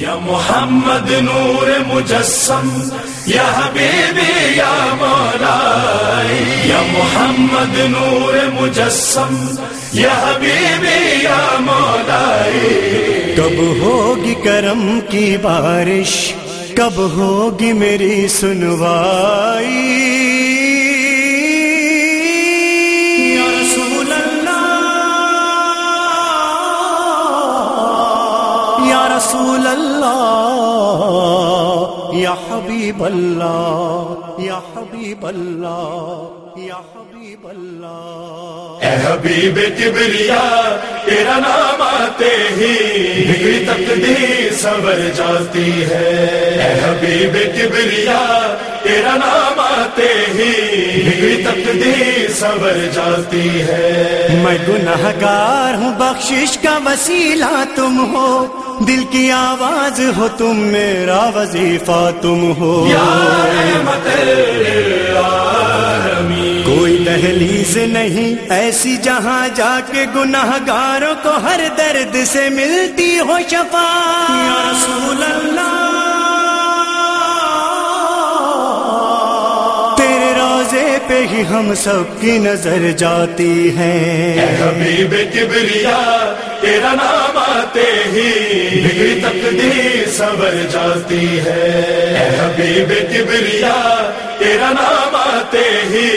یا محمد نور مجسم، یا حبیبی، یا مولا یا محمد نور مجسم، یا حبیبی، یا مولا کب ہوگی کرم کی بارش، کب ہوگی میری سنوائی؟ رسول اللہ، یا حبیب اللہ، یا حبیب اللہ، یا حبیب اللہ۔ اے حبیب کبریا، تیرا نام آتے ہی بگڑی تقدیر سنور جاتی ہے۔ اے حبیب کبریا تیرا نام آتے ہی بگڑی تقدیر سنور جاتی ہے۔ میں گناہ گار ہوں بخشش کا وسیلہ تم ہو۔ دل کی آواز ہو تم میرا وظیفہ تم ہو۔ یا رحمت دہلیز نہیں۔ ایسی جہاں جا کے گناہ گاروں کو ہر درد سے ملتی ہو شفا یا رسول اللہ، تیرے روزے پہ ہی ہم سب کی نظر جاتی اے ہے حبیب کبریا، تیرا نام آتے ہی بگڑی تقدیر سنور جاتی ہے۔ اے حبیب کبریا، تیرا نام آتے ہی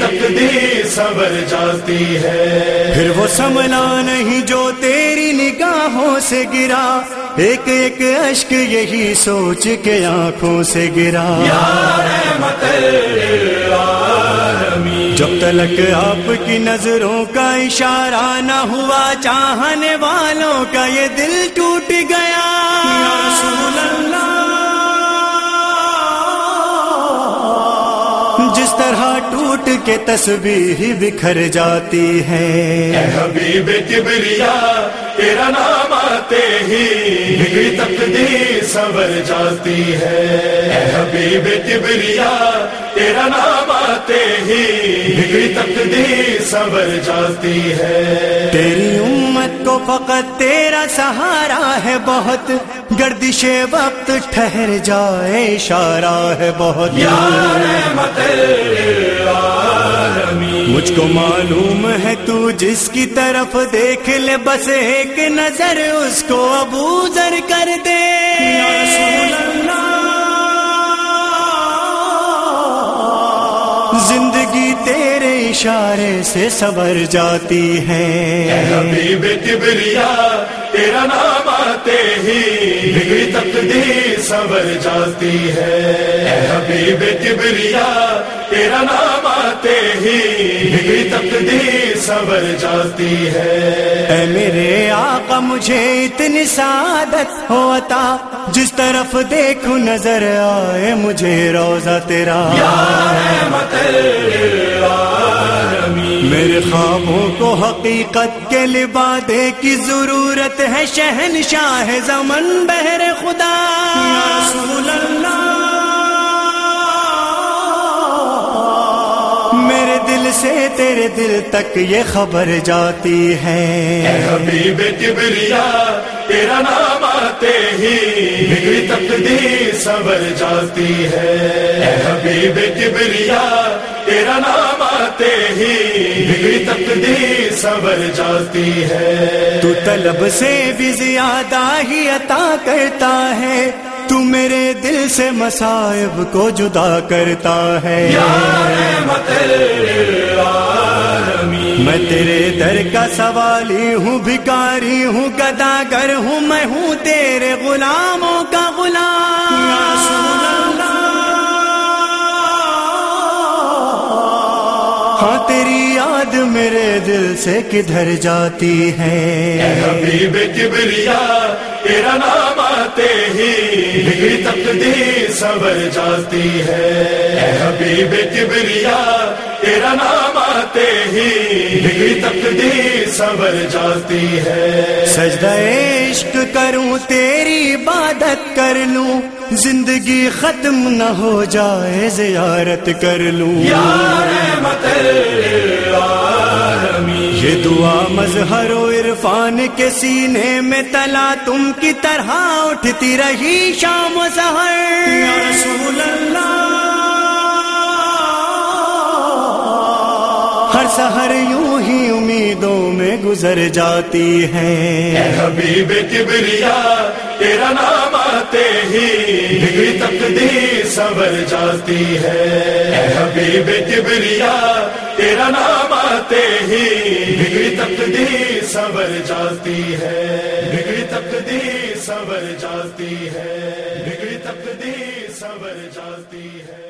تقدیر سنور جاتی ہے۔ پھر وہ سملا نہیں جو تیری نگاہوں سے گرا۔ ایک ایک اشک یہی سوچ کے آنکھوں سے گرا۔ جب تلک آپ کی نظروں کا اشارہ نہ ہوا چاہنے والوں کا یہ دل ٹوٹ گیا۔ جس طرح ٹوٹ کے تسبیح بکھر جاتی اے ہے حبیب کبریا تیرا نام آتے ہی بگڑی تقدیر سنور جاتی ہے۔ اے حبیب کبریا تیرا نام آتے ہی بگڑی تقدیر سنور جاتی ہے۔ تیری امت کو فقط تیرا سہارا ہے بہت۔ گردش وقت ٹھہر جائے اشارہ ہے بہت مجھ کو معلوم ہے تو جس کی طرف دیکھ لے بس ایک نظر اس کو ابو کر دے۔ یا رسول اللہ۔ زندگی تیرے اشارے سے سبر جاتی اے ہے حبیب کبریا تیرا نام آتے ہی بگڑی تقدیر سنور جاتی ہے۔ اے حبیب کبریا تیرا نام آتے ہی بگڑی تقدیر سنور جاتی ہے۔ اے میرے آقا مجھے اتنی سعادت ہو عطا جس طرف دیکھوں نظر آئے مجھے روزہ تیرا۔ یا رحمت للعالمین میرے خوابوں کو حقیقت کے لبادے کی ضرورت ہے شہنشاہ زمن بہر خدا۔ رسول اللہ، میرے دل سے تیرے دل تک یہ خبر جاتی ہے۔ اے حبیب کبریا، تیرا نام آتے ہی بگڑی تقدیر سنور جاتی ہے۔ اے حبیب کبریا تیرا نام آتے ہی بگڑی تقدیر سنور جاتی ہے۔ تو طلب سے بھی زیادہ ہی عطا کرتا ہے۔ تو میرے دل سے مصائب کو جدا کرتا ہے۔ یا رحمت للعالمین میں تیرے در کا سوالی ہوں بھکاری ہوں گداگر ہوں میں ہوں تیرے غلاموں کا غلام۔ ہاں تیری یاد میرے دل سے کدھر جاتی اے حبیب کبریا، تیرا نام آتے ہی بگڑی تقدیر سنور جاتی ہے۔ اے حبیب کبریا، تیرا نام آتے ہی بگڑی تقدیر سنور جاتی ہے۔ سجدہ عشق کروں تیری عبادت کر لوں۔ زندگی ختم نہ ہو جائے زیارت کر لوں۔ یا رحمت للعالمین یہ دعا مظہر و عرفان کے سینے میں تلا تم کی طرح اٹھتی رہی شام و یا رسول اللہ۔ سہر یوں ہی امیدوں میں گزر جاتی ہے۔ اے حبیب کبریا، تیرا نام آتے ہی بگڑی تقدیر سور جاتی ہے۔ اے حبیب کبریا، تیرا نام آتے ہی بگڑی تقدیر سور جاتی ہے۔ بگڑی تقدیر سور جاتی ہے۔ بگڑی تقدیر سور جاتی ہے۔